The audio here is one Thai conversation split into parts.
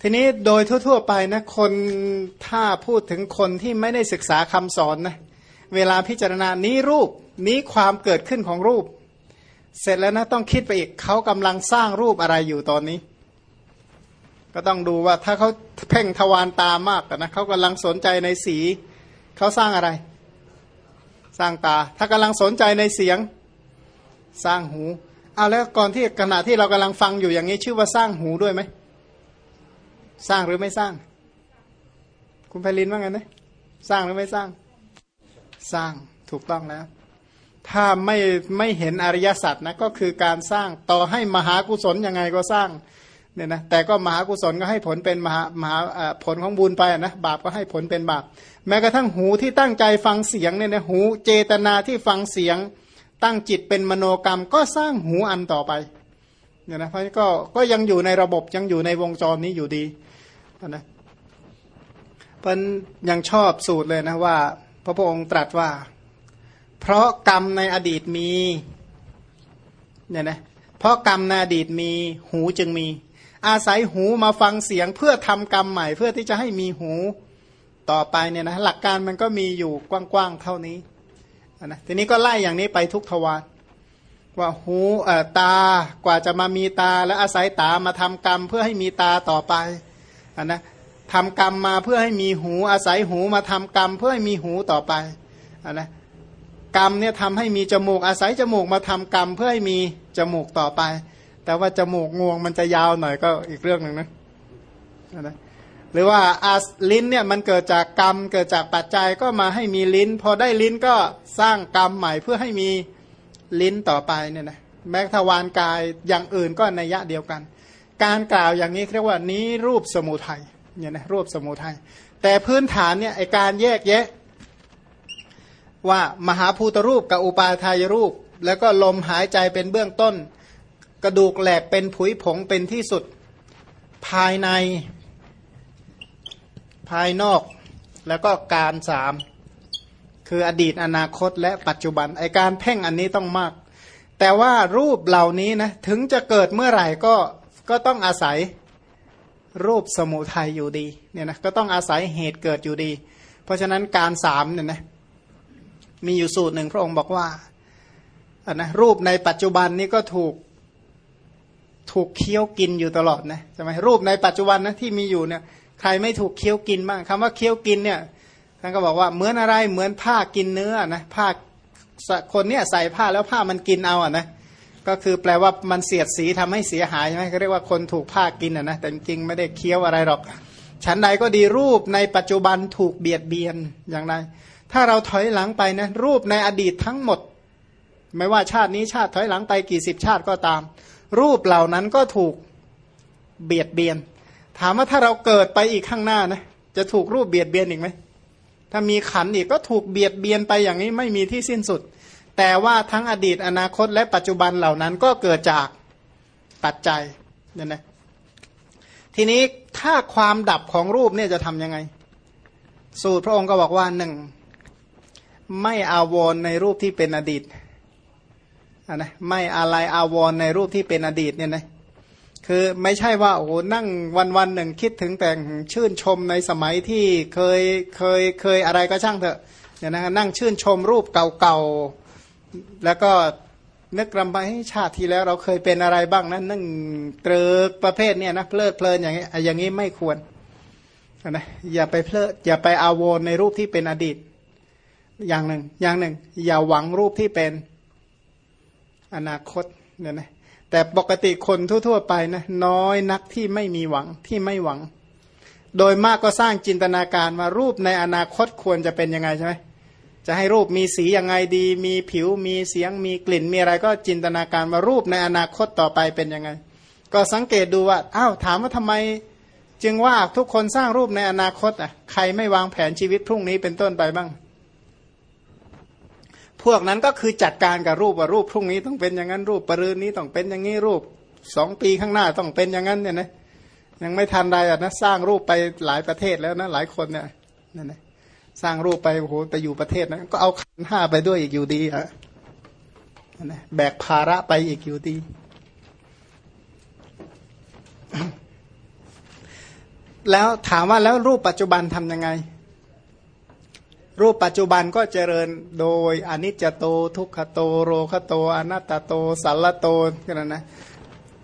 ทีนี้โดยทั่ว ๆ ไปนะคนถ้าพูดถึงคนที่ไม่ได้ศึกษาคำสอนนะเวลาพิจารณานี้รูปนี้ความเกิดขึ้นของรูป เสร็จแล้วนะต้องคิดไปอีกเขากำลังสร้างรูปอะไรอยู่ตอนนี้ ก็ต้องดูว่าถ้าเขาเพ่งทวารตามากนะเขากำลังสนใจในสีเขาสร้างอะไร สร้างตา ถ้ากำลังสนใจในเสียง สร้างหูเอาแล้วก่อนที่ขณะที่เรากำลังฟังอยู่อย่างนี้ชื่อว่าสร้างหูด้วยไหม สร้างหรือไม่สร้าง คุณไพลินว่าไงนะสร้างหรือไม่สร้าง สร้างถูกต้องแล้ว ถ้าไม่ไม่เห็นอริยสัจนะก็คือการสร้างต่อให้มหากุศลยังไงก็สร้างเนี่ยนะแต่ก็มหากุศลก็ให้ผลเป็นมหามหาผลของบุญไปนะบาปก็ให้ผลเป็นบาป แม้กระทั่งหูที่ตั้งใจฟังเสียงเนี่ยนะหูเจตนาที่ฟังเสียง ตั้งจิตเป็นมโนกรรมก็สร้างหูอันต่อไป เนี่ยนะเพราะก็ก็ยังอยู่ในระบบยังอยู่ในวงจรนี้อยู่ดีนะเพิ่นยังชอบสูตรเลยนะว่า พระพุทธองค์ตรัสว่า เพราะกรรมในอดีตมีเนี่ยนะเพราะกรรมในอดีตมีหูจึงมี อาศัยหูมาฟังเสียงเพื่อทำกรรมใหม่เพื่อที่จะให้มีหูต่อไปเนี่ยนะหลักการมันก็มีอยู่กว้างๆเท่านี้นะทีนี้ก็ไล่อย่างนี้ไปทุกทวาร ว่าหูเอ่อตากว่าจะมามีตาแล้วอาศัยตามาทำกรรม เพื่อให้มีตาต่อไปอันนะทำกรรมมาเพื่อให้มีหูอาศัยหูมาทำกรรม เพื่อให้มีหูต่อไปอันนะกรรมเนี่ยทำให้มีจมูกอาศัยจมูกมาทำกรรม เพื่อให้มีจมูกต่อไป แต่ว่าจมูกงวงมันจะยาวหน่อยก็อีกเรื่องหนึ่งนะนะหรือว่าอาลิ้นเนี่ยมันเกิดจากกรรมเกิดจากปัจจัยก็มาให้มีลิ้น พอได้ลิ้นก็สร้างกรรมใหม่เพื่อให้มี ลิ้นต่อไปเนี่ยนะแม้ทวารกายอย่างอื่นก็ในยะเดียวกัน การกล่าวอย่างนี้เรียกว่านี้รูปสมุทัยเนี่ยนะรูปสมุทัยแต่พื้นฐานเนี่ยไอการแยกแยะ ว่ามหาภูตรูปกับอุปาทายรูป แล้วก็ลมหายใจเป็นเบื้องต้น กระดูกแหลกเป็นผุยผงเป็นที่สุดภายในภายนอกแล้วก็การสาม คืออดีตอนาคตและปัจจุบันไอการเพ่งอันนี้ต้องมาก แต่ว่ารูปเหล่านี้นะถึงจะเกิดเมื่อไหร่ก็ก็ต้องอาศัยรูปสมุทัยอยู่ดีเนี่ยนะก็ต้องอาศัยเหตุเกิดอยู่ดี เพราะฉะนั้นการสามเนี่ยนะมีอยู่สูตรหนึ่งพระองค์บอกว่าอันนะรูปในปัจจุบันนี้ก็ถูกถูกเคี้ยวกินอยู่ตลอดนะใช่ไหมรูปในปัจจุบันนะที่มีอยู่เนี่ยใครไม่ถูกเคี้ยวกินบ้างคำว่าเคี้ยวกินเนี่ย ท่านก็บอกว่าเหมือนอะไรเหมือนผ้ากินเนื้อนะผ้าคนเนี่ยใส่ผ้าแล้วผ้ามันกินเอาอะนะก็คือแปลว่ามันเสียดสีทำให้เสียหายใช่ไหมเขาเรียกว่าคนถูกผ้ากินอะนะแต่จริงไม่ได้เคี้ยวอะไรหรอกฉันใดก็ดีรูปในปัจจุบันถูกเบียดเบียนอย่างไร ถ้าเราถอยหลังไปนะรูปในอดีตทั้งหมด ไม่ว่าชาตินี้ชาติถอยหลังไปกี่สิบชาติก็ตาม รูปเหล่านั้นก็ถูกเบียดเบียน ถามว่าถ้าเราเกิดไปอีกข้างหน้านะจะถูกรูปเบียดเบียนอีกไหม ถ้ามีขันอีกก็ถูกเบียดเบียนไปอย่างนี้ไม่มีที่สิ้นสุด แต่ว่าทั้งอดีตอนาคตและปัจจุบันเหล่านั้นก็เกิดจากปัจจัยเนี่ยนะทีนี้ถ้าความดับของรูปเนี่ยจะทำยังไง สูตรพระองค์ก็บอกว่าหนึ่งไม่อาวรในรูปที่เป็นอดีตนะไม่อะไรอาวรในรูปที่เป็นอดีตเนี่ยนะ คือไม่ใช่ว่าโอ้โหนั่งวันวันหนึ่งคิดถึงแต่ชื่นชมในสมัยที่เคยเคยเคยอะไรก็ช่างเถอะเนี่ยนะนั่งชื่นชมรูปเก่าๆ แล้วก็นึกรำไปชาติที่แล้วเราเคยเป็นอะไรบ้างนะนั่งเตรกประเภทเนี่ยนะเพลิดเพลินอย่างนี้อย่างนี้ไม่ควรนะอย่าไปเพลิดอย่าไปอาวรในรูปที่เป็นอดีต อย่างหนึ่ง อย่างหนึ่ง อย่าหวังรูปที่เป็นอนาคตเนี่ยนะ แต่ปกติคนทั่ว ๆ ไปนะน้อยนักที่ไม่มีหวังที่ไม่หวัง โดยมากก็สร้างจินตนาการว่ารูปในอนาคตควรจะเป็นยังไงใช่ไหมจะให้รูปมีสียังไงดี มีผิวมีเสียงมีกลิ่นมีอะไรก็จินตนาการว่ารูปในอนาคตต่อไปเป็นยังไง ก็สังเกตดูว่าอ้าวถามว่าทำไม จึงว่าทุกคนสร้างรูปในอนาคตอะใครไม่วางแผนชีวิตพรุ่งนี้เป็นต้นไปบ้าง พวกนั้นก็คือจัดการกับรูปว่ารูปพรุ่งนี้ต้องเป็นอย่างนั้นรูปปรืนนี้ต้องเป็นอย่างนี้รูปสองปีข้างหน้าต้องเป็นอย่างนั้นเนี่ยนะยังไม่ทันไรอะนะสร้างรูปไปหลายประเทศแล้วนะหลายคนเนี่ยนั่นนะสร้างรูปไปโอ้โหไปอยู่ประเทศนะก็เอาขันห้าไปด้วยอีกอยู่ดีอะนะแบกภาระไปอีกอยู่ดี แล้วถามว่าแล้วรูปปัจจุบันทำยังไง รูปปัจจุบันก็เจริญโดยอนิจจโตทุกขโตโรคโตอนัตตโตสัลโตกันนะ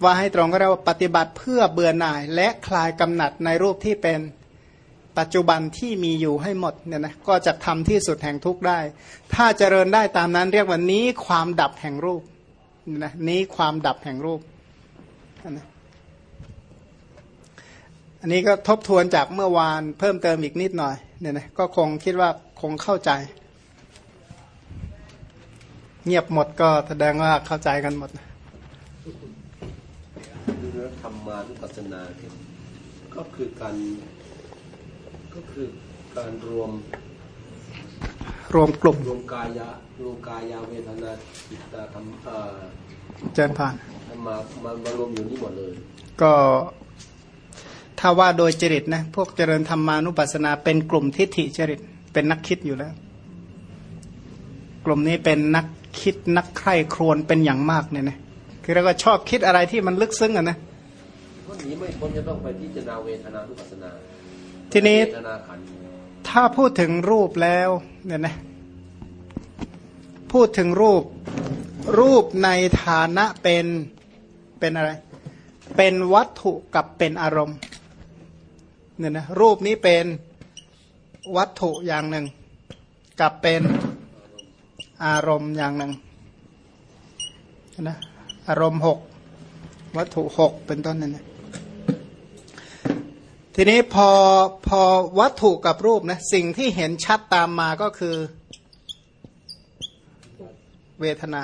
ว่าให้ตรงก็เรียกว่าปฏิบัติเพื่อเบื่อหน่าย และคลายกำหนัดในรูปที่เป็นปัจจุบันที่มีอยู่ให้หมดเนี่ยนะก็จะทำที่สุดแห่งทุกข์ได้ ถ้าเจริญได้ตามนั้นเรียกว่านี้ความดับแห่งรูปนะนี้ความดับแห่งรูปนะอันนี้ก็ทบทวนจากเมื่อวานเพิ่มเติมอีกนิดหน่อย เนี่ยนะก็คงคิดว่าคงเข้าใจ เงียบหมดก็แสดงว่าเข้าใจกันหมดคือธรรมานุปัสสนาก็คือการก็คือการรวม รวมกลุ่มรวมกายะรวมกายาเวทนาจิตตธรรมเจนผ่านมามามารวมอยู่นี่หมดเลย ก็ ถ้าว่าโดยจริตนะพวกเจริญธรรมานุปัสสนา เป็นกลุ่มทิฏฐิจริต เป็นนักคิดอยู่แล้ว กลุ่มนี้เป็นนักคิดนักใคร่ครวญเป็นอย่างมากเนี่ยนะคือเราก็ชอบคิดอะไรที่มันลึกซึ้งอะนะวันนี้ไม่พ้นจะต้องไปพิจารณาเวทนานุปัสสนา ทีนี้ถ้าพูดถึงรูปแล้วเนี่ยนะพูดถึงรูปรูปในฐานะเป็นเป็นอะไร เป็นวัตถุกับเป็นอารมณ์ เนี่ยนะรูปนี้เป็นวัตถุอย่างหนึ่ง กับเป็นอารมณ์อย่างหนึ่งนะอารมณ์หกวัตถุหกเป็นต้นนั่นนะทีนี้พอพอวัตถุกับรูปนะสิ่งที่เห็นชัดตามมาก็คือเวทนา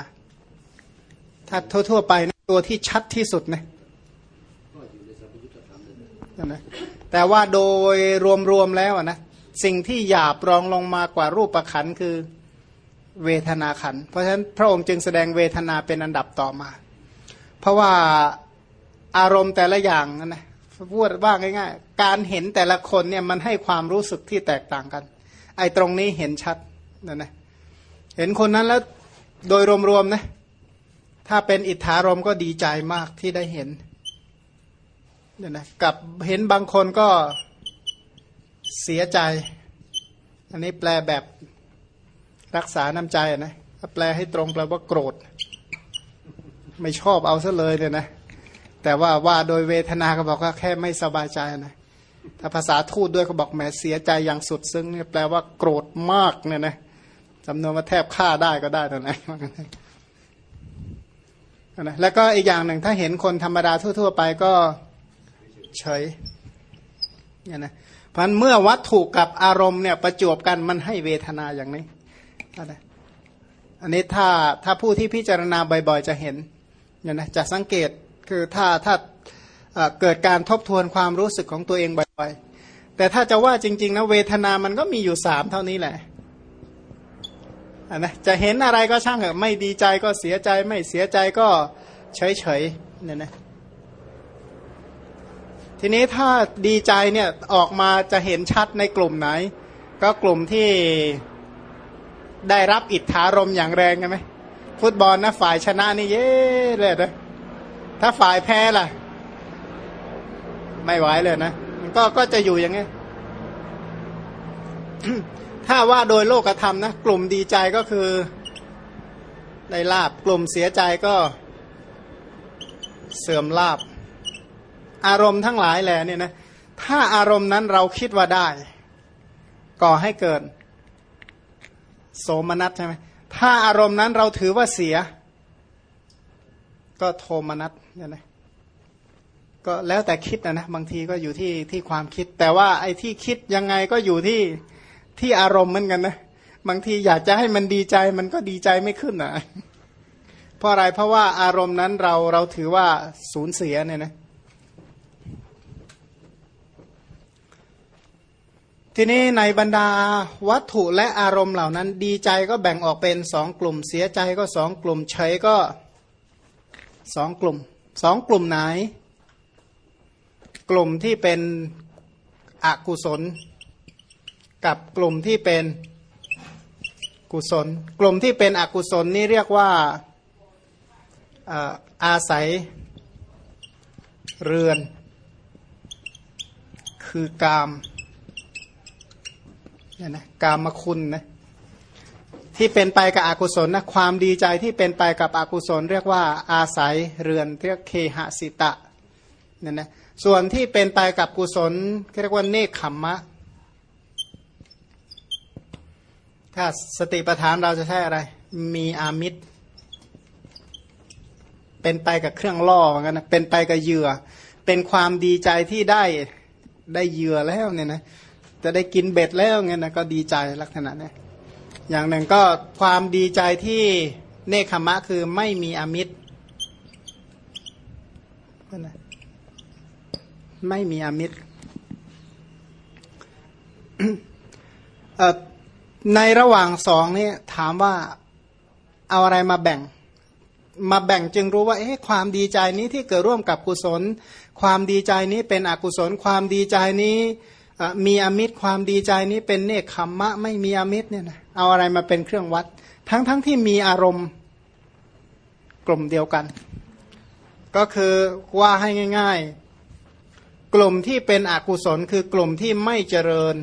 ถ้าทั่ว ๆ ไปนะตัวที่ชัดที่สุดนะนะ แต่ว่าโดยรวมๆแล้วนะสิ่งที่หยาบรองลงมากว่ารูปประขันคือเวทนาขัน เพราะฉะนั้นพระองค์จึงแสดงเวทนาเป็นอันดับต่อมา เพราะว่าอารมณ์แต่ละอย่างนะพูดว่าง่ายๆ การเห็นแต่ละคนเนี่ยมันให้ความรู้สึกที่แตกต่างกัน ไอ้ตรงนี้เห็นชัดนะนะเห็นคนนั้นแล้วโดยรวมๆนะถ้าเป็นอิทธารมก็ดีใจมากที่ได้เห็น เนี่ยนะกับเห็นบางคนก็เสียใจ อันนี้แปลแบบรักษาน้ำใจนะถ้าแปลให้ตรงแปลว่าโกรธ ไม่ชอบเอาซะเลยเนี่ยนะ แต่ว่าว่าโดยเวทนาก็บอกว่าแค่ไม่สบายใจนะ ถ้าภาษาทูตด้วยเขาบอกแหมเสียใจอย่างสุดซึ้งเนี่ยแปลว่าโกรธมากเนี่ยนะจำนวนว่าแทบฆ่าได้ก็ได้ตอนไหนนะแล้วก็อีกอย่างหนึ่งถ้าเห็นคนธรรมดาทั่ว ๆ ไปก็ เฉยเนี่ยนะพราะเมื่อวัตถุกับอารมณ์เนี่ยประจวบกันมันให้เวทนาอย่างนี้นอันนี้ถ้าถ้าผู้ที่พิจารณาบ่อยๆจะเห็นเนี่ยนะจะสังเกตคือถ้าถ้าเกิดการทบทวนความรู้สึกของตัวเองบ่อยๆ แต่ถ้าจะว่าจริงๆนะเวทนามันก็มีอยู่สามเท่านี้แหละนะจะเห็นอะไรก็ช่างเถอะไม่ดีใจก็เสียใจไม่เสียใจก็เฉยๆเนี่ยนะ ทีนี้ถ้าดีใจเนี่ยออกมาจะเห็นชัดในกลุ่มไหน ก็กลุ่มที่ได้รับอิทธารมอย่างแรงใช่ไหมฟุตบอลนะฝ่ายชนะนี่เย้เลยนะถ้าฝ่ายแพ้ล่ะ ไม่ไหวเลยนะมันก็ก็จะอยู่อย่างนี้ถ้าว่าโดยโลกธรรมนะกลุ่มดีใจก็คือได้ลาบกลุ่มเสียใจก็เสื่อมลาบ อารมณ์ทั้งหลายแหละเนี่ยนะถ้าอารมณ์นั้นเราคิดว่าได้ ก่อให้เกิด โสมนัสใช่ไหมถ้าอารมณ์นั้นเราถือว่าเสีย ก็โทมนัสเนี่ยนะก็แล้วแต่คิดนะนะบางทีก็อยู่ที่ที่ความคิด แต่ว่าไอ้ที่คิดยังไงก็อยู่ที่ที่อารมณ์เหมือนกันนะบางทีอยากจะให้มันดีใจมันก็ดีใจไม่ขึ้นนะเพราะอะไรเพราะว่าอารมณ์นั้นเราเราถือว่าสูญเสียเนี่ยนะ ทีนี้ในบรรดาวัตถุและอารมณ์เหล่านั้น ดีใจก็แบ่งออกเป็นสองกลุ่ม เสียใจก็สองกลุ่มเฉยก็สองกลุ่มสองกลุ่มไหน กลุ่มที่เป็นอกุศล กับกลุ่มที่เป็นกุศล กลุ่มที่เป็นอกุศลนี่เรียกว่าอาศัยเรือนคคือกาม เนี่ยนะกามคุณนะที่เป็นไปกับอกุศลนะความดีใจที่เป็นไปกับอกุศล เรียกว่าอาศัยเรือนเรียกเคหสิตะเนี่ยนะส่วนที่เป็นไปกับกุศลเรียกว่าเนคขมมะ ถ้าสติปัฏฐานเราจะใช้อะไร มีอามิตร เป็นไปกับเครื่องล่อเหมือนกันนะเป็นไปกับเหยื่อ เป็นความดีใจที่ได้ได้เหยื่อแล้วเนี่ยนะ จะได้กินเบ็ดแล้วเงี้ยนะก็ดีใจลักษณะนี้อย่างหนึ่งก็ความดีใจที่เนคขมะคือไม่มีอมิตรไม่มีอมิตรในระหว่างสองนี่ถามว่าเอาอะไรมาแบ่ง มาแบ่งจึงรู้ว่าเอ๊ะความดีใจนี้ที่เกิดร่วมกับกุศล ความดีใจนี้เป็นอกุศล ความดีใจนี้ มีอมิตรความดีใจนี้เป็นเนคขมมะ ไม่มีอมิตรเนี่ยนะเอาอะไรมาเป็นเครื่องวัด ทั้งทั้งที่มีอารมณ์กลุ่มเดียวกัน ก็คือว่าให้ง่าย ๆ กลุ่มที่เป็นอกุศลคือกลุ่มที่ไม่เจริญ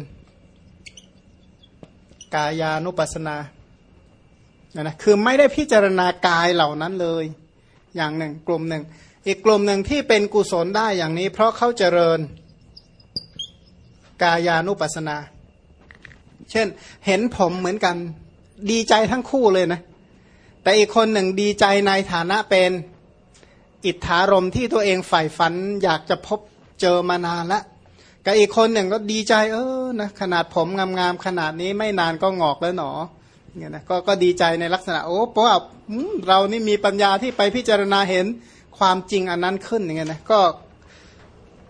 กายานุปัสนานะคือไม่ได้พิจารณากายเหล่านั้นเลย อย่างหนึ่ง กลุ่มหนึ่ง อีกกลุ่มหนึ่งที่เป็นกุศลได้อย่างนี้ เพราะเขาเจริญ กายานุปัสนา เช่น เห็นผมเหมือนกัน ดีใจทั้งคู่เลยนะ แต่อีกคนหนึ่งดีใจในฐานะเป็นอิทธารมที่ตัวเองใฝ่ฝัน อยากจะพบเจอมานานละกับอีกคนหนึ่งก็ดีใจ เออนะขนาดผมงามๆขนาดนี้ไม่นานก็งอกแล้วหนอเนี่ยนะก็ก็ดีใจในลักษณะ โอ้เพราะว่าเรานี่มีปัญญาที่ไปพิจารณาเห็นความจริงอันนั้นขึ้นอย่างเงี้ยนะก็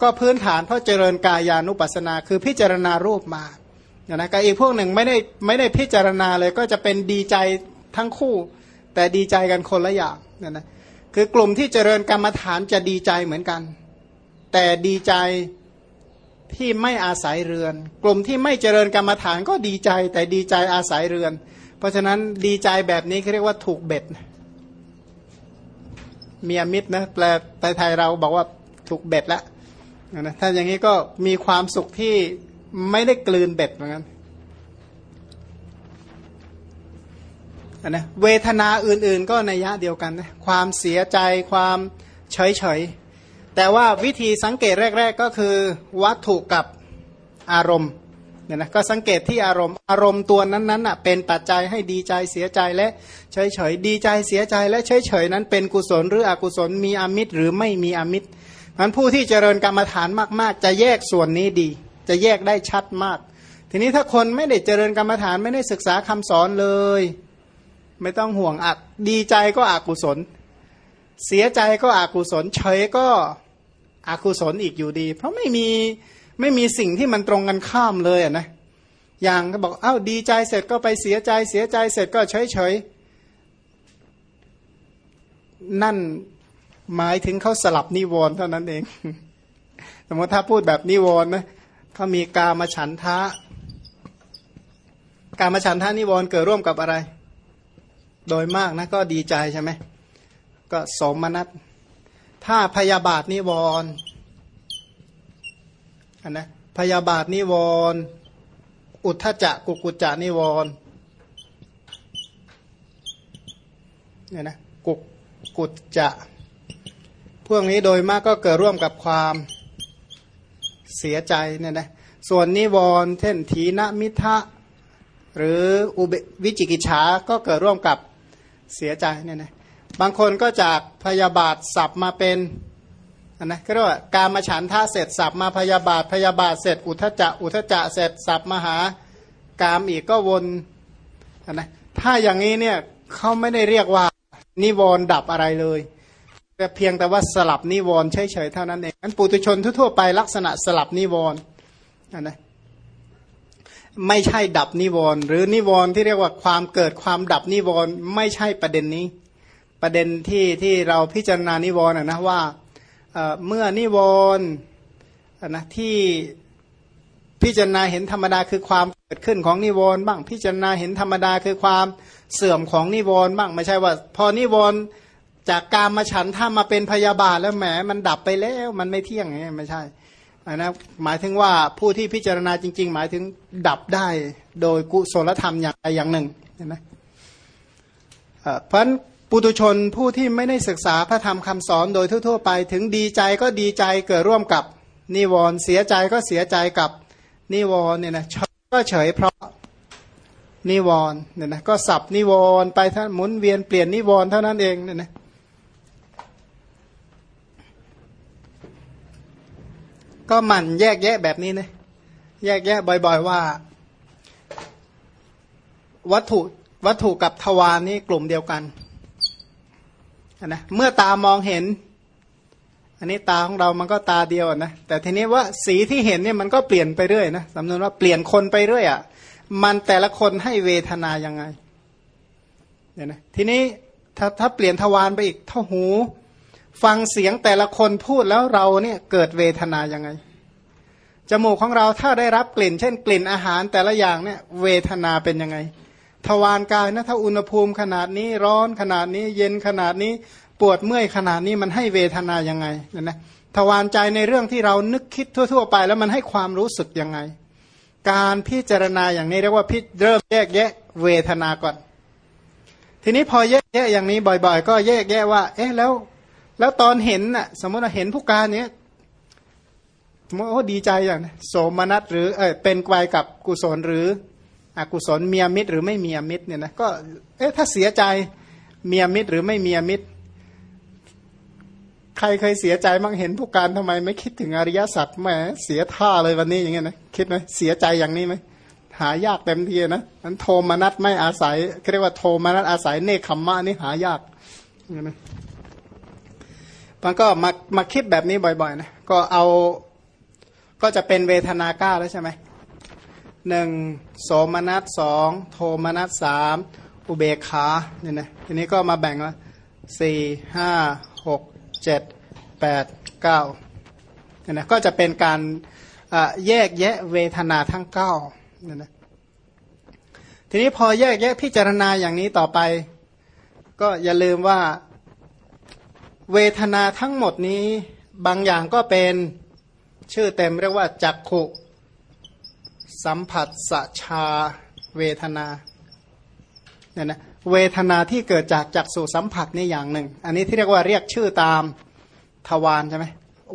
ก็พื้นฐานเพราะเจริญกายานุปัสสนา คือพิจารณารูปมาเนี่ยนะกับอีกพวกหนึ่งไม่ได้ไม่ได้พิจารณาเลยก็จะเป็นดีใจทั้งคู่ แต่ดีใจกันคนละอย่างเนี่ยนะคือกลุ่มที่เจริญกรรมฐานจะดีใจเหมือนกัน แต่ดีใจที่ไม่อาศัยเรือน กลุ่มที่ไม่เจริญกรรมฐานก็ดีใจ แต่ดีใจอาศัยเรือน เพราะฉะนั้นดีใจแบบนี้เขาเรียกว่าถูกเบ็ดเมียมิตรนะแปลไทยเราบอกว่าถูกเบ็ดแล้ว นะถ้าอย่างนี้ก็มีความสุขที่ไม่ได้กลืนเบ็ดเหมือนกันนะเวทนาอื่นๆ ก็ในยะเดียวกันนะความเสียใจความเฉยๆ แต่ว่าวิธีสังเกตแรก ๆ ก็คือวัตถุกับอารมณ์เนี่ยนะก็สังเกตที่อารมณ์อารมณ์ตัวนั้นๆอะเป็นปัจจัยให้ดีใจเสียใจและเฉยๆ ดีใจเสียใจและเฉยๆ นั้นเป็นกุศลหรืออกุศลมีอมิตรหรือไม่มีอมิตร มันผู้ที่เจริญกรรมฐานมาก ๆ จะแยกส่วนนี้ดี จะแยกได้ชัดมาก ทีนี้ถ้าคนไม่ได้เจริญกรรมฐานไม่ได้ศึกษาคำสอนเลย ไม่ต้องห่วงอักดีใจก็อกุศล เสียใจก็อกุศลเฉยก็อกุศลอีกอยู่ดี เพราะไม่มีไม่มีสิ่งที่มันตรงกันข้ามเลยอะนะอย่างก็บอกเอ้าดีใจเสร็จก็ไปเสียใจ เสียใจเสร็จก็เฉยเฉยนั่น หมายถึงเขาสลับนิวรณ์เท่านั้นเอง สมมติถ้าพูดแบบนิวรณ์นะเขามีกามาฉันทะ กามาฉันทะนิวรณ์เกิดร่วมกับอะไร โดยมากนะก็ดีใจใช่ไหมก็สมนัตถ้าพยาบาทนิวรณ์อันนะพยาบาทนิวรณ์อุทธจักกุกุจจานิวรณ์เนี่ยนะกุกุจจะ พวกนี้โดยมากก็เกิดร่วมกับความเสียใจเนี่ยนะส่วนนิวรณ์เช่นทีนมิทะหรืออุบวิจิกิจฉาก็เกิดร่วมกับเสียใจเนี่ยนะบางคนก็จากพยาบาทสับมาเป็นนะก็เรียกว่าการมาฉันท่าเสร็จสับมาพยาบาทพยาบาทเสร็จ อุทจะอุทจะเสร็จสับมาหากามอีกก็วนนะถ้าอย่างนี้เนี่ยเขาไม่ได้เรียกว่านิวรณ์ดับอะไรเลย แต่เพียงแต่ว่าสลับนิวรณ์เฉยๆเท่านั้นเองอันปุถุชนทั่วๆไปลักษณะสลับนิวรณ์นะไม่ใช่ดับนิวรณ์หรือนิวรณ์ที่เรียกว่าความเกิดความดับนิวรณ์ไม่ใช่ประเด็นนี้ ประเด็นที่ที่เราพิจารณานิวรณ์นะว่าเมื่อนิวรณ์นะที่พิจารณาเห็นธรรมดาคือความเกิดขึ้นของนิวรณ์บ้างพิจารณาเห็นธรรมดาคือความเสื่อมของนิวรณ์บ้างไม่ใช่ว่า พอนิวรณ์ จากการมาฉันถ้ามาเป็นพยาบาทแล้วแหมมันดับไปแล้วมันไม่เที่ยงไงไม่ใช่นะหมายถึงว่าผู้ที่พิจารณาจริง ๆ หมายถึงดับได้โดยกุศลธรรมอย่างใดอย่างหนึ่งเห็นไหมเพราะปุตุชนผู้ที่ไม่ได้ศึกษาพระธรรมคำสอนโดยทั่วๆไป ถึงดีใจก็ดีใจเกิดร่วมกับนิวรณ์เสียใจก็เสียใจกับนิวรณ์เนี่ยนะก็เฉยเพราะนิวรณ์เนี่ยนะก็สับนิวรณ์ไปท่านหมุนเวียนเปลี่ยนนิวรณ์เท่านั้นเองเนี่ยนะ ก็หมั่นแยกแยะแบบนี้นะแยกแยะบ่อย ๆ ว่า วัตถุวัตถุกับทวารนี่กลุ่มเดียวกันนะเมื่อตามองเห็น อันนี้ตาของเรามันก็ตาเดียวนะแต่ทีนี้ว่าสีที่เห็นเนี่ยมันก็เปลี่ยนไปเรื่อยนะสำนวนว่าเปลี่ยนคนไปเรื่อยอะ่ะมันแต่ละคนให้เวทนายังไงเนี่ยนะทีนี้ถ้าถ้าเปลี่ยนทวารไปอีกถ้าหู ฟังเสียงแต่ละคนพูดแล้วเราเนี่ยเกิดเวทนายังไง จมูกของเราถ้าได้รับกลิ่น เช่น กลิ่นอาหารแต่ละอย่างเนี่ยเวทนาเป็นยังไง ทวารกายนะถ้าอุณหภูมิขนาดนี้ร้อนขนาดนี้เย็นขนาดนี้ปวดเมื่อยขนาดนี้มันให้เวทนายังไงนะนะทวารใจในเรื่องที่เรานึกคิดทั่ว ๆ ไป แล้วมันให้ความรู้สึกยังไง การพิจารณาอย่างนี้เรียกว่าพิเริ่มแยกแยะเวทนาก่อน ทีนี้พอแยกแยะอย่างนี้บ่อย ๆ ก็แยกแยะว่า เอ๊ะแล้ว แล้วตอนเห็นน่ะ สมมติเราเห็นผู้การเนี้ยสมมติโอ้ดีใจอย่างโสมนัสหรือเออเป็นไกวกับกุศลหรืออกุศลเมียมิตรหรือไม่เมียมิตรเนี่ยนะก็เอ๊ะถ้าเสียใจเมียมิตรหรือไม่เมียมิตร ใครเคยเสียใจมั่งเห็นผู้การทำไม ไม่คิดถึงอริยสัจแหมเสียท่าเลยวันนี้อย่างเงี้ยนะคิดไหมเสียใจอย่างนี้ไหมหายากเต็มทีนะนั้นโทมนัสไม่อาศัยเรียกว่าโทมนัสอาศัยเนคขมมะนี่หายากอย่างนี้ มันก็มามาคิดแบบนี้บ่อยๆนะก็เอาก็จะเป็นเวทนาเก้าแล้วใช่ไหมหนึ่งโสมนัสสองโทมนัสสามอุเบกขาเนี่ยนะทีนี้ก็มาแบ่งละสี่ห้าหกเจ็ดแปดเก้าเนี่ยนะก็จะเป็นการแยกแยะเวทนาทั้งเก้าเนี่ยนะทีนี้พอแยกแยะพิจารณาอย่างนี้ต่อไป ก็อย่าลืมว่า เวทนาทั้งหมดนี้บางอย่างก็เป็นชื่อเต็มเรียกว่าจักขุสัมผัสสชาเวทนาเนี่ยนะเวทนาที่เกิดจากจักสุสัมผัสนี่อย่างหนึ่ง อันนี้ที่เรียกว่าเรียกชื่อตามทวารใช่ไหม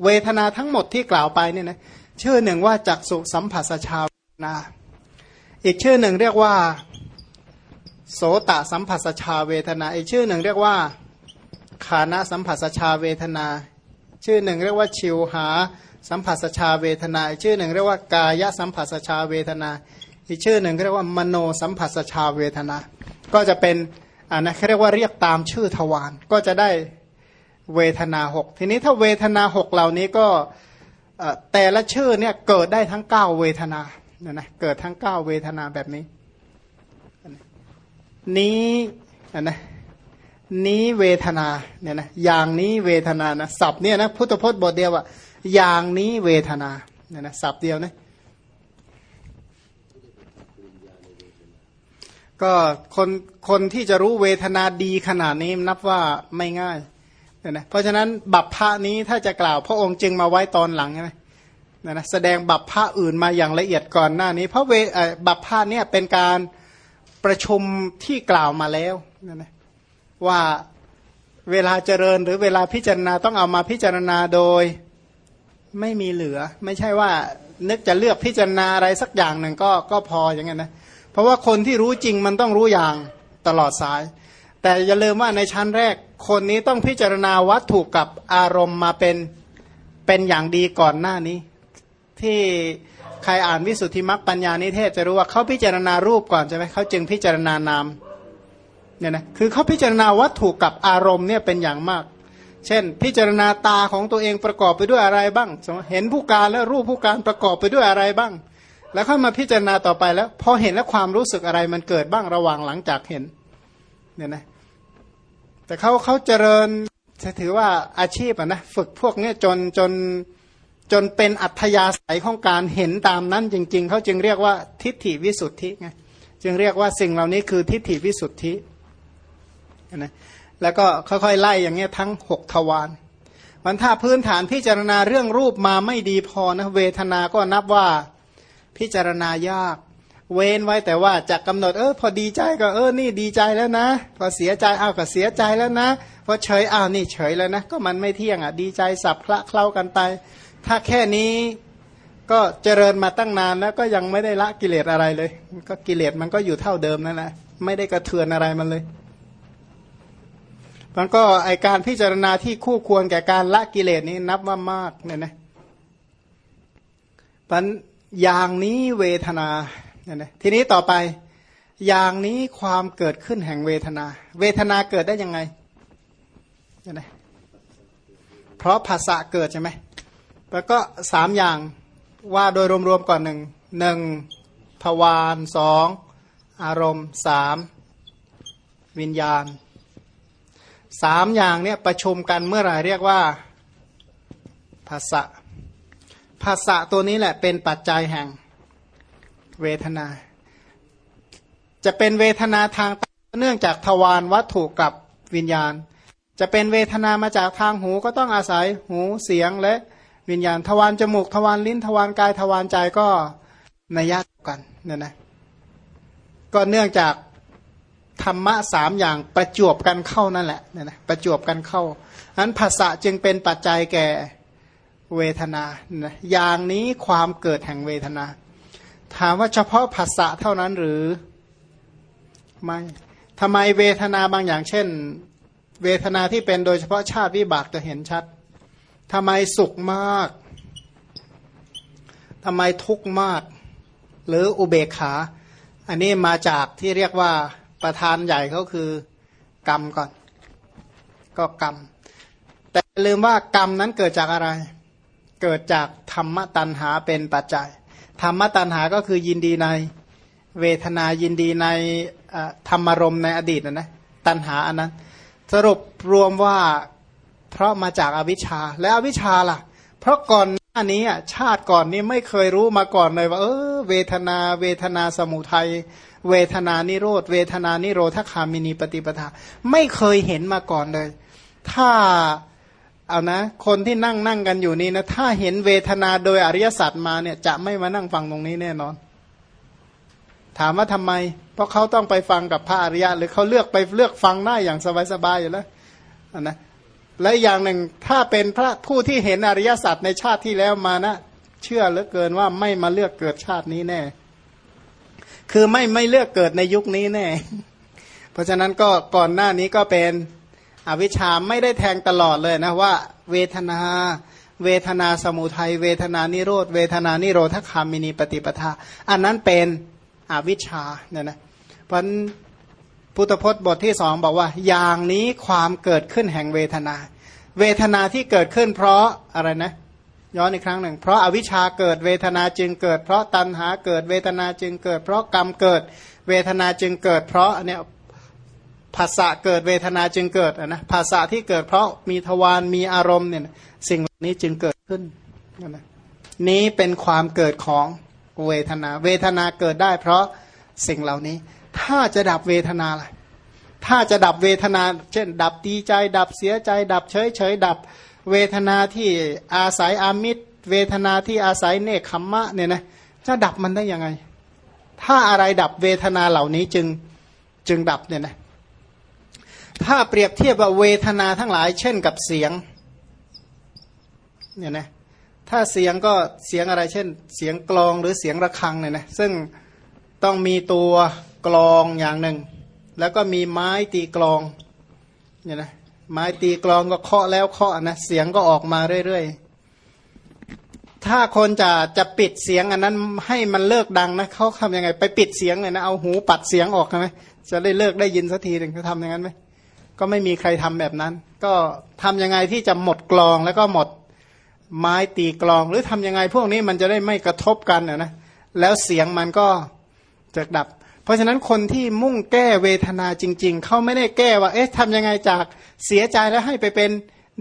เวทนาทั้งหมดที่กล่าวไปเนี่ยนะชื่อหนึ่งว่าจักสุสัมผัสชาเวทนา อีกชื่อหนึ่งเรียกว่า โสตสัมผัสชาเวทนา อีกชื่อหนึ่งเรียกว่า ขานะสัมผัสชาเวทนา ชื่อหนึ่งเรียกว่าชิวหาสัมผัสชาเวทนาชื่อหนึ่งเรียกว่ากายสัมผัสชาเวทนา อีกชื่อหนึ่งเรียกว่ามโนสัมผัสชาเวทนา ก็จะเป็นอ่านะเขาเรียกว่าเรียกตามชื่อทวารก็จะได้เวทนาหกทีนี้ถ้าเวทนาหกเหล่านี้ก็แต่ละชื่อเนี่ยเกิดได้ทั้งเก้าเวทนาเนี่ยนะเกิดทั้งเก้าเวทนาแบบนี้ นี้นะ นี้เวทนาเนี่ยนะอย่างนี้เวทนานะศัพท์เนี่ยนะพุทธพจน์บทเดียวอะอย่างนี้เวทนาเนี่ยนะศัพท์เดียวนะก็คนคนที่จะรู้เวทนาดีขนาดนี้นับว่าไม่ง่ายเนี่ยนะเพราะฉะนั้นบัพพะนี้ถ้าจะกล่าวพระองค์จึงมาไว้ตอนหลังใช่ไหมนะนะแสดงบัพพะอื่นมาอย่างละเอียดก่อนหน้านี้ เพราะเวบัพพะเนี่ยเป็นการประชุมที่กล่าวมาแล้วนะนะ ว่าเวลาเจริญหรือเวลาพิจารณาต้องเอามาพิจารณาโดยไม่มีเหลือ ไม่ใช่ว่านึกจะเลือกพิจารณาอะไรสักอย่างหนึ่งก็ก็พออย่างนั้นนะเพราะว่าคนที่รู้จริงมันต้องรู้อย่างตลอดสาย แต่อย่าลืมว่าในชั้นแรก คนนี้ต้องพิจารณาวัตถุกับอารมณ์มาเป็นเป็นอย่างดีก่อนหน้านี้ ที่ใครอ่านวิสุทธิมรรคปัญญานิเทศจะรู้ว่าเขาพิจารณารูปก่อนใช่ไหมเขาจึงพิจารณานาม เนี่ยนะคือเขาพิจารณาวัตถุกับอารมณ์เนี่ยเป็นอย่างมาก เช่น พิจารณาตาของตัวเองประกอบไปด้วยอะไรบ้าง เห็นผู้การและรูปผู้การประกอบไปด้วยอะไรบ้าง แล้วเข้ามาพิจารณาต่อไปแล้วพอเห็นแล้วความรู้สึกอะไรมันเกิดบ้างระหว่างหลังจากเห็นเนี่ยนะแต่เขาเขาเจริญจะถือว่าอาชีพอะนะฝึกพวกนี้จนจนจนเป็นอัธยาศัยของการเห็นตามนั้นจริง ๆ เขาจึงเรียกว่าทิฏฐิวิสุทธิไงจึงเรียกว่าสิ่งเหล่านี้คือทิฏฐิวิสุทธิ นะแล้วก็ค่อยๆไล่อย่างเงี้ยทั้งหกทวารมันถ้าพื้นฐานพิจารณาเรื่องรูปมาไม่ดีพอนะเวทนาก็นับว่าพิจารณายาก เว้นไว้แต่ว่าจะกำหนดเออพอดีใจก็เออนี่ดีใจแล้วนะ พอเสียใจอ้าวก็เสียใจแล้วนะ พอเฉยอ้าวนี่เฉยแล้วนะ ก็มันไม่เที่ยงอะดีใจสับคละเคล้ากันไป ถ้าแค่นี้ก็เจริญมาตั้งนานแล้วก็ยังไม่ได้ละกิเลสอะไรเลย ก็กิเลสมันก็อยู่เท่าเดิมนั่นแหละไม่ได้กระเทือนอะไรมันเลย มันก็ไอการพิจารณาที่คู่ควรแก่การละกิเลสนี้นับว่ามากเนี่ยนะปันอย่างนี้เวทนาเนี่ยนะทีนี้ต่อไปอย่างนี้ความเกิดขึ้นแห่งเวทนา เวทนาเกิดได้ยังไงเนี่ยนะเพราะภาษาเกิดใช่ไหมแล้วก็สามอย่างว่าโดยรวมๆก่อนหนึ่งหนึ่งทวารสองอารมณ์สามวิญญาณ สามอย่างเนี่ยประชุมกันเมื่อไหร่เรียกว่าภาษะภาษะตัวนี้แหละเป็นปัจจัยแห่งเวทนา จะเป็นเวทนาทางเนื่องจากทวารวัตถุกับวิญญาณ จะเป็นเวทนามาจากทางหูก็ต้องอาศัยหูเสียงและวิญญาณทวารจมูกทวารลิ้นทวารกายทวารใจก็ในยากกันเนี่ยนะก็เนื่องจาก ธรรมะสามอย่างประจวบกันเข้านั่นแหละเนี่ยนะประจวบกันเข้าอันภาษะจึงเป็นปัจจัยแก่เวทนานะอย่างนี้ความเกิดแห่งเวทนา ถามว่าเฉพาะภาษะเท่านั้นหรือไม่ทำไมเวทนาบางอย่างเช่น เวทนาที่เป็นโดยเฉพาะชาติวิบากจะเห็นชัดทำไมสุขมากทำไมทุกข์มาก หรืออุเบกขา อันนี้มาจากที่เรียกว่า ประธานใหญ่เขาคือกรรมก่อน ก็กรรม แต่ลืมว่ากรรมนั้นเกิดจากอะไร เกิดจากธรรมตันหาเป็นปัจจัย ธรรมตันหาก็คือยินดีในเวทนายินดีในธรรมรมในอดีตนะนะตันหาอันนั้น สรุปรวมว่าเพราะมาจากอวิชชา และอวิชชาล่ะ เพราะก่อนหน้านี้ชาติก่อนนี้ไม่เคยรู้มาก่อนเลยว่า เออเวทนาเวทนาสมุทัย เวทนานิโรธ เวทนานิโรธคามินีปฏิปทา ไม่เคยเห็นมาก่อนเลย ถ้าเอานะ คนที่นั่งนั่งกันอยู่นี่นะถ้าเห็นเวทนาโดยอริยสัจมาเนี่ยจะไม่มานั่งฟังตรงนี้แน่นอน ถามว่าทำไม เพราะเขาต้องไปฟังกับพระอริยะ หรือเขาเลือกไปเลือกฟังได้อย่างสบายๆอยู่แล้วนะและอย่างหนึ่งถ้าเป็นพระผู้ที่เห็นอริยสัจในชาติที่แล้วมานะ เชื่อเหลือเกินว่าไม่มาเลือกเกิดชาตินี้แน่ คือไม่ไม่เลือกเกิดในยุคนี้แน่ เพราะฉะนั้นก็ก่อนหน้านี้ก็เป็นอวิชชาไม่ได้แทงตลอดเลยนะว่า เวทนา เวทนาสมุทัย เวทนานิโรธ เวทนานิโรธคามินีปฏิปทา อันนั้นเป็นอวิชชาเนี่ยนะเพราะพุทธพจน์บทที่สองบอกว่า อย่างนี้ความเกิดขึ้นแห่งเวทนา เวทนาที่เกิดขึ้นเพราะอะไรนะ ย้อนอีกครั้งหนึ่ง เพราะอาวิชชาเกิดเวทนาจึงเกิด เพราะตัณหาเกิดเวทนาจึงเกิด เพราะกรรมเกิดเวทนาจึงเกิด เพราะเนี่ยภาษะเกิดเวทนาจึงเกิดนะภาษะที่เกิดเพราะมีทวารมีอารมณ์เนี่ยสิ่งนี้จึงเกิดขึ้นนะนี้เป็นความเกิดของเวทนา เวทนาเกิดได้ เพราะสิ่งเหล่านี้ ถ้าจะดับเวทนาล่ะถ้าจะดับเวทนา เช่น ดับดีใจ ดับเสียใจ ดับเฉยเฉยดับ เวทนาที่อาศัยอามิตร เวทนาที่อาศัยเนคขมมะเนี่ยนะจะดับมันได้ยังไง ถ้าอะไรดับเวทนาเหล่านี้จึงจึงดับเนี่ยนะถ้าเปรียบเทียบว่าเวทนาทั้งหลาย เช่นกับเสียงเนี่ยนะถ้าเสียงก็เสียงอะไร เช่น เสียงกลองหรือเสียงระฆังเนี่ยนะซึ่งต้องมีตัวกลองอย่างหนึ่ง แล้วก็มีไม้ตีกลองเนี่ยนะ ไม้ตีกลองก็เคาะแล้วเคาะนะเสียงก็ออกมาเรื่อยๆ ถ้าคนจะจะปิดเสียงอันนั้นให้มันเลิกดังนะเขาทำยังไง ไปปิดเสียงเลยนะเอาหูปัดเสียงออกใช่ไหมจะได้เลิกได้ยินสักทีหนึ่งเขาทำอย่างนั้นไหมก็ไม่มีใครทำแบบนั้น ก็ทำยังไงที่จะหมดกลองแล้วก็หมดไม้ตีกลอง หรือทำยังไงพวกนี้มันจะได้ไม่กระทบกันนะแล้วเสียงมันก็จะดับ ราะฉะนั้นคนที่มุ่งแก้เวทนาจริง ๆ เขาไม่ได้แก้ว่า เอ๊ะทำยังไงจากเสียใจแล้วให้ไปเป็น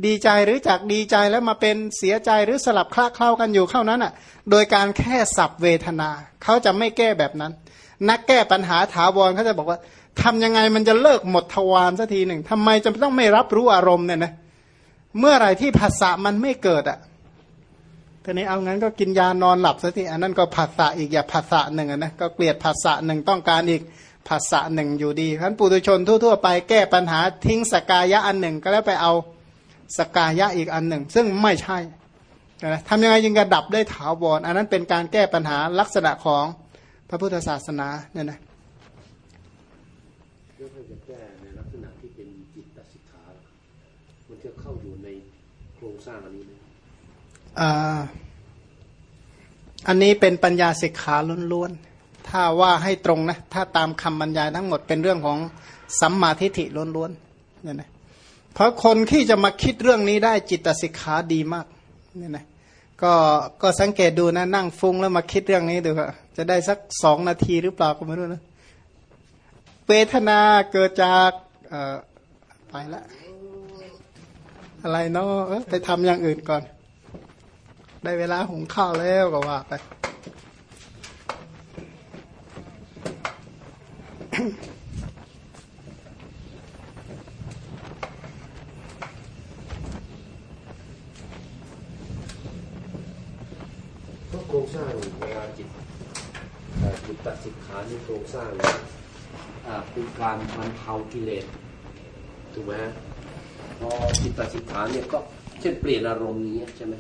ดีใจหรือจากดีใจแล้วมาเป็นเสียใจหรือสลับคลาเคล้ากันอยู่เข้านั้นอะ โดยการแค่สับเวทนา เขาจะไม่แก้แบบนั้น นักแก้ปัญหาถาวรเขาจะบอกว่าทำยังไงมันจะเลิกหมดทวารสักทีหนึ่งทำไมจะต้องไม่รับรู้อารมณ์เนี่ยนะเมื่อไหร่ที่ผัสสะมันไม่เกิดอะ ทีนี้เอางั้นก็กินยานอนหลับซะทีอันนั้นก็ผัสสะอีกอย่าผัสสะหนึ่งนะก็เกลียดผัสสะหนึ่งต้องการอีกผัสสะหนึ่งอยู่ดีท่านปุถุชนทั่วๆไปแก้ปัญหาทิ้งสกายะอันหนึ่ง ก็แล้วไปเอาสกายะอีกอันหนึ่ง ซึ่งไม่ใช่นะทำยังไงจึงจะดับได้ถาวรอันนั้นเป็นการแก้ปัญหาลักษณะของพระพุทธศาสนาเนี่ยนะเรื่องจะแก้ในลักษณะที่เป็นจิตตสิกขา มันจะเข้าอยู่ในโครงสร้างอันนี้ไหม อันนี้เป็นปัญญาสิกขาล้วนๆ ถ้าว่าให้ตรงนะ ถ้าตามคำบรรยายทั้งหมดเป็นเรื่องของสัมมาทิฏฐิล้วนๆเนี่ยนะเพราะคนที่จะมาคิดเรื่องนี้ได้จิตสิกขาดีมากเนี่ยนะก็ก็สังเกตดูนะนั่งฟุ้งแล้วมาคิดเรื่องนี้ดูว่าจะได้สักสองนาทีหรือเปล่าก็ไม่รู้นะเวทนาเกิดจากไปละ อะไรเนาะเอ้ยไปทำอย่างอื่นก่อน ได้เวลาหุงข้าวแล้วก็ว่าไปก็โครงสร้างเวลาจิตจิตตสิกขานี่โครงสร้างเนี่ยอ่าเป็นการบรรเทากิเลสถูกไหมฮะพอจิตตสิกขาเนี่ยก็เช่นเปลี่ยนอารมณ์นี้ใช่ไหม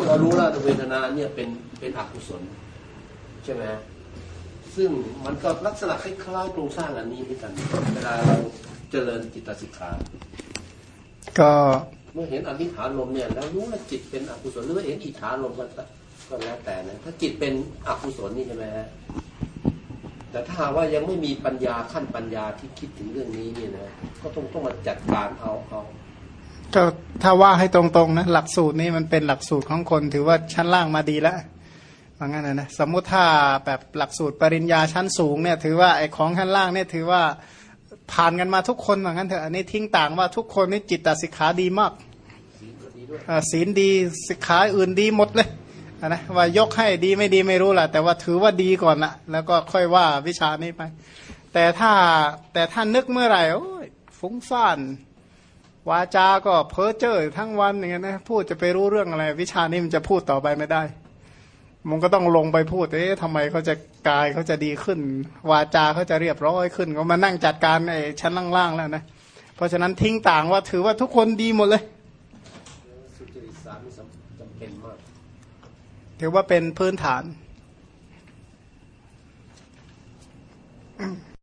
เพราะเรารู้แล้วเวทนาเนี่ยเป็นเป็นอกุศลใช่ไหมฮะซึ่งมันก็ลักษณะคล้ายๆโครงสร้างอันนี้เหมือนกัน เวลาเราเจริญจิตตสิกขาก็เมื่อเห็นอนิถานลมเนี่ยแล้วรู้ว่าจิตเป็นอกุศลหรือว่าเห็นอิทธานลมก็ก็แล้วแต่นะถ้าจิตเป็นอกุศลนี่ใช่ไหมฮะแต่ถ้าหากว่ายังไม่มีปัญญาขั้นปัญญาที่คิดถึงเรื่องนี้เนี่ยนะก็ต้องต้องมาจัดการเอาเอา ก็ถ้าว่าให้ตรงๆนะหลักสูตรนี้มันเป็นหลักสูตรของคน ถือว่าชั้นล่างมาดีแล้วว่างั้นนะนะสมมุติถ้าแบบหลักสูตรปริญญาชั้นสูงเนี่ย ถือว่าไอ้ของชั้นล่างเนี่ยถือว่าผ่านกันมาทุกคนว่างั้นเถอะอันนี้ทิ้งต่างว่าทุกคนนี่จิตตสิกขาดีมากศีลก็ดีด้วยอ่าศีลดีสิกขาอื่นดีหมดเลยอะนะว่ายกให้ดีไม่ดีไม่รู้แหละแต่ว่าถือว่าดีก่อนละแล้วก็ค่อยว่าวิชานี้ไป แต่ถ้าแต่ถ้านึกเมื่อไหร่โอ้ยฟุ้งซ่าน วาจาก็เพ้อเจ้อทั้งวันอย่างเงี้ยนะพูดจะไปรู้เรื่องอะไร วิชานี้มันจะพูดต่อไปไม่ได้ มันก็ต้องลงไปพูดเอ๊ะทำไมเขาจะกายเขาจะดีขึ้น วาจาเขาจะเรียบร้อยขึ้นเขามานั่งจัดการไอ้ชั้นล่างๆแล้วนะเพราะฉะนั้นทิ้งต่างว่าถือว่าทุกคนดีหมดเลยสุจริตสามนี่สำจำเป็นมากถือว่าเป็นพื้นฐาน